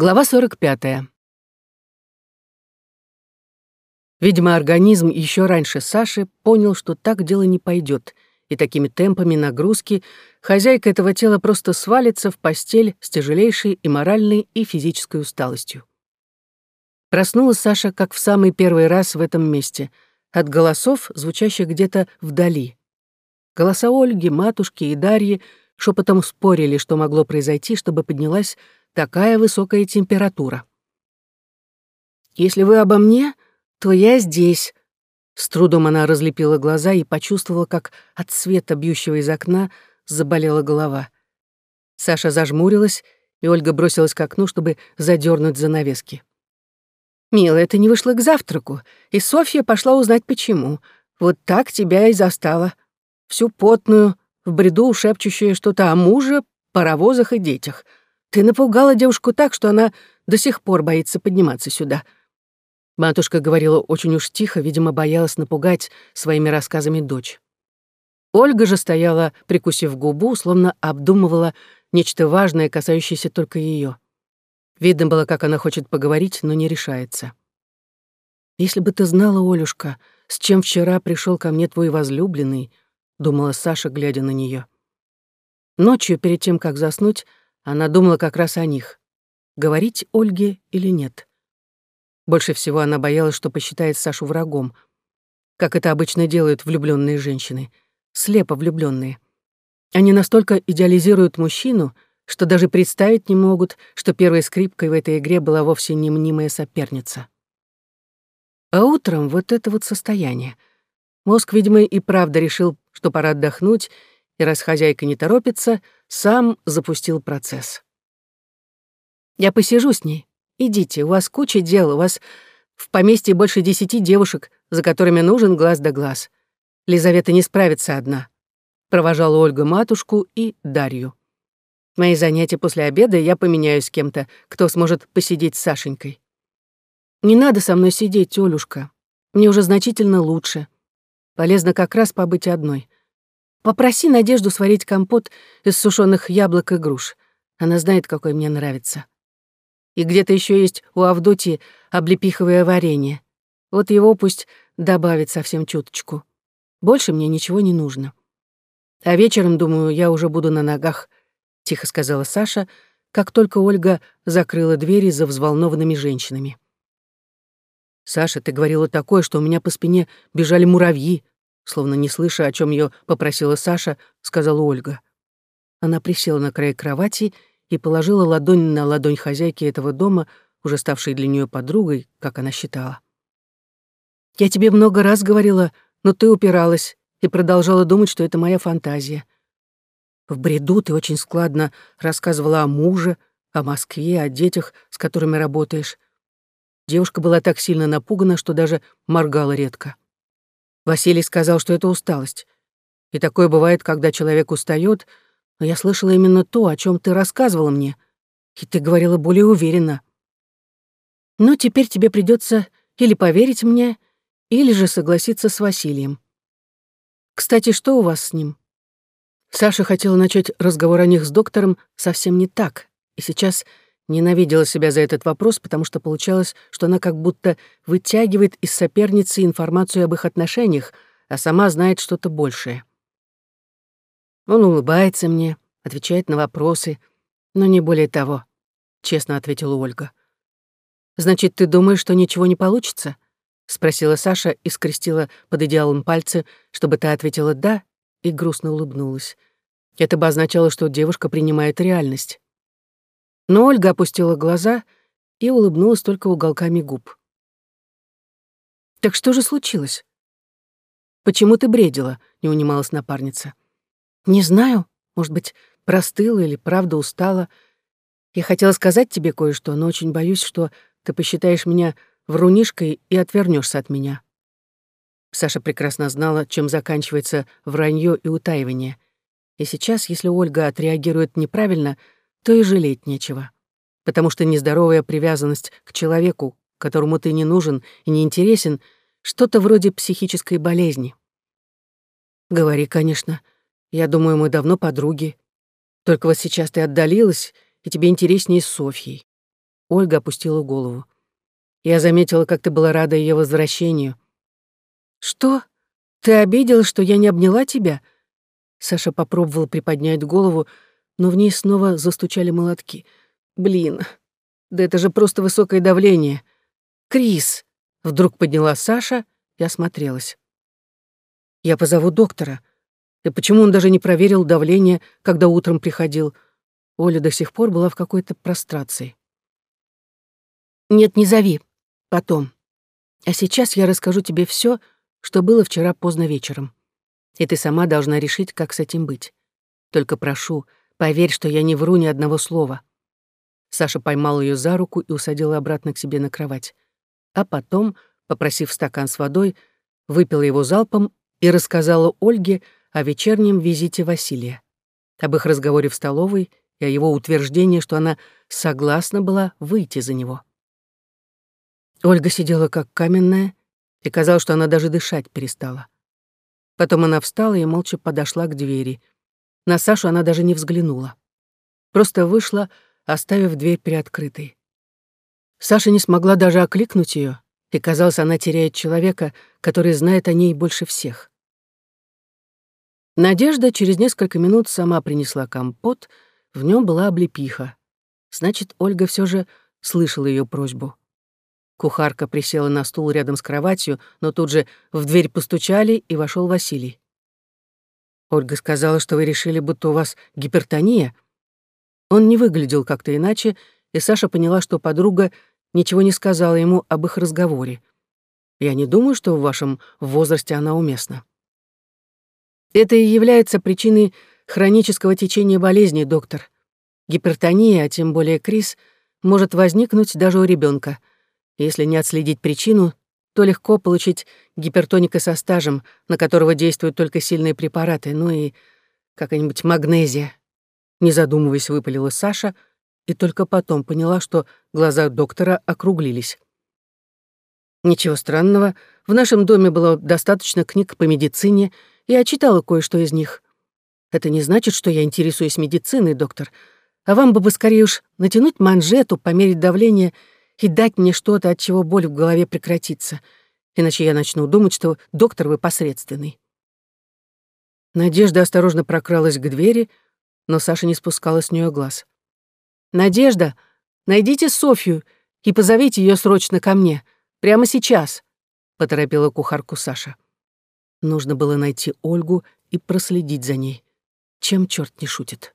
Глава 45. Видимо, организм еще раньше Саши понял, что так дело не пойдет, и такими темпами нагрузки хозяйка этого тела просто свалится в постель с тяжелейшей и моральной, и физической усталостью. Проснулась Саша, как в самый первый раз в этом месте, от голосов, звучащих где-то вдали. Голоса Ольги, матушки и Дарьи шепотом спорили, что могло произойти, чтобы поднялась такая высокая температура. «Если вы обо мне, то я здесь». С трудом она разлепила глаза и почувствовала, как от света, бьющего из окна, заболела голова. Саша зажмурилась, и Ольга бросилась к окну, чтобы задернуть занавески. «Милая, ты не вышла к завтраку, и Софья пошла узнать, почему. Вот так тебя и застала. Всю потную, в бреду шепчущая что-то о муже, паровозах и детях. Ты напугала девушку так, что она до сих пор боится подниматься сюда. Матушка говорила очень уж тихо, видимо, боялась напугать своими рассказами дочь. Ольга же стояла, прикусив губу, словно обдумывала нечто важное, касающееся только ее. Видно было, как она хочет поговорить, но не решается. «Если бы ты знала, Олюшка, с чем вчера пришел ко мне твой возлюбленный», — думала Саша, глядя на нее. Ночью, перед тем, как заснуть, она думала как раз о них. Говорить Ольге или нет. Больше всего она боялась, что посчитает Сашу врагом, как это обычно делают влюбленные женщины, слепо влюбленные. Они настолько идеализируют мужчину, что даже представить не могут, что первой скрипкой в этой игре была вовсе не мнимая соперница. А утром вот это вот состояние. Мозг, видимо, и правда решил, что пора отдохнуть, и раз хозяйка не торопится, сам запустил процесс. «Я посижу с ней. Идите, у вас куча дел, у вас в поместье больше десяти девушек, за которыми нужен глаз да глаз. Лизавета не справится одна», — провожала Ольга матушку и Дарью. «Мои занятия после обеда я поменяю с кем-то, кто сможет посидеть с Сашенькой». «Не надо со мной сидеть, Олюшка. Мне уже значительно лучше. Полезно как раз побыть одной. Попроси Надежду сварить компот из сушеных яблок и груш. Она знает, какой мне нравится. И где-то еще есть у Авдотьи облепиховое варенье. Вот его пусть добавит совсем чуточку. Больше мне ничего не нужно. А вечером, думаю, я уже буду на ногах, — тихо сказала Саша, как только Ольга закрыла двери за взволнованными женщинами. «Саша, ты говорила такое, что у меня по спине бежали муравьи», Словно не слыша, о чем ее попросила Саша, сказала Ольга. Она присела на край кровати и положила ладонь на ладонь хозяйки этого дома, уже ставшей для нее подругой, как она считала. «Я тебе много раз говорила, но ты упиралась и продолжала думать, что это моя фантазия. В бреду ты очень складно рассказывала о муже, о Москве, о детях, с которыми работаешь. Девушка была так сильно напугана, что даже моргала редко. Василий сказал, что это усталость. И такое бывает, когда человек устает, но я слышала именно то, о чем ты рассказывала мне. И ты говорила более уверенно. Но теперь тебе придется или поверить мне, или же согласиться с Василием. Кстати, что у вас с ним? Саша хотела начать разговор о них с доктором совсем не так, и сейчас Ненавидела себя за этот вопрос, потому что получалось, что она как будто вытягивает из соперницы информацию об их отношениях, а сама знает что-то большее. Он улыбается мне, отвечает на вопросы, но не более того, — честно ответила Ольга. «Значит, ты думаешь, что ничего не получится?» — спросила Саша и скрестила под идеалом пальцы, чтобы та ответила «да», и грустно улыбнулась. Это бы означало, что девушка принимает реальность. Но Ольга опустила глаза и улыбнулась только уголками губ. «Так что же случилось?» «Почему ты бредила?» — не унималась напарница. «Не знаю. Может быть, простыла или правда устала. Я хотела сказать тебе кое-что, но очень боюсь, что ты посчитаешь меня врунишкой и отвернешься от меня». Саша прекрасно знала, чем заканчивается вранье и утаивание. И сейчас, если Ольга отреагирует неправильно — то и жалеть нечего. Потому что нездоровая привязанность к человеку, которому ты не нужен и не интересен, что-то вроде психической болезни. Говори, конечно. Я думаю, мы давно подруги. Только вот сейчас ты отдалилась, и тебе интереснее с Софьей. Ольга опустила голову. «Я заметила, как ты была рада ее возвращению». «Что? Ты обидел, что я не обняла тебя?» Саша попробовала приподнять голову, но в ней снова застучали молотки. «Блин, да это же просто высокое давление!» «Крис!» — вдруг подняла Саша и осмотрелась. «Я позову доктора. И почему он даже не проверил давление, когда утром приходил?» Оля до сих пор была в какой-то прострации. «Нет, не зови. Потом. А сейчас я расскажу тебе все, что было вчера поздно вечером. И ты сама должна решить, как с этим быть. Только прошу, поверь, что я не вру ни одного слова». Саша поймал ее за руку и усадил обратно к себе на кровать. А потом, попросив стакан с водой, выпила его залпом и рассказала Ольге о вечернем визите Василия, об их разговоре в столовой и о его утверждении, что она согласна была выйти за него. Ольга сидела как каменная, и казалось, что она даже дышать перестала. Потом она встала и молча подошла к двери. На Сашу она даже не взглянула. Просто вышла, оставив дверь приоткрытой. Саша не смогла даже окликнуть ее, и, казалось, она теряет человека, который знает о ней больше всех. Надежда через несколько минут сама принесла компот — в нем была облепиха. Значит, Ольга все же слышала ее просьбу. Кухарка присела на стул рядом с кроватью, но тут же в дверь постучали, и вошел Василий. «Ольга сказала, что вы решили, будто у вас гипертония». Он не выглядел как-то иначе, и Саша поняла, что подруга ничего не сказала ему об их разговоре. «Я не думаю, что в вашем возрасте она уместна». Это и является причиной хронического течения болезни, доктор. Гипертония, а тем более криз, может возникнуть даже у ребенка. Если не отследить причину, то легко получить гипертоника со стажем, на которого действуют только сильные препараты, ну и какая-нибудь магнезия. Не задумываясь, выпалила Саша и только потом поняла, что глаза доктора округлились. Ничего странного, в нашем доме было достаточно книг по медицине, и я читала кое-что из них. Это не значит, что я интересуюсь медициной, доктор. А вам бы скорее уж натянуть манжету, померить давление и дать мне что-то, от чего боль в голове прекратится. Иначе я начну думать, что доктор вы посредственный. Надежда осторожно прокралась к двери, но Саша не спускала с нее глаз. «Надежда, найдите Софью и позовите ее срочно ко мне. Прямо сейчас», — поторопила кухарку Саша. Нужно было найти Ольгу и проследить за ней чем черт не шутит.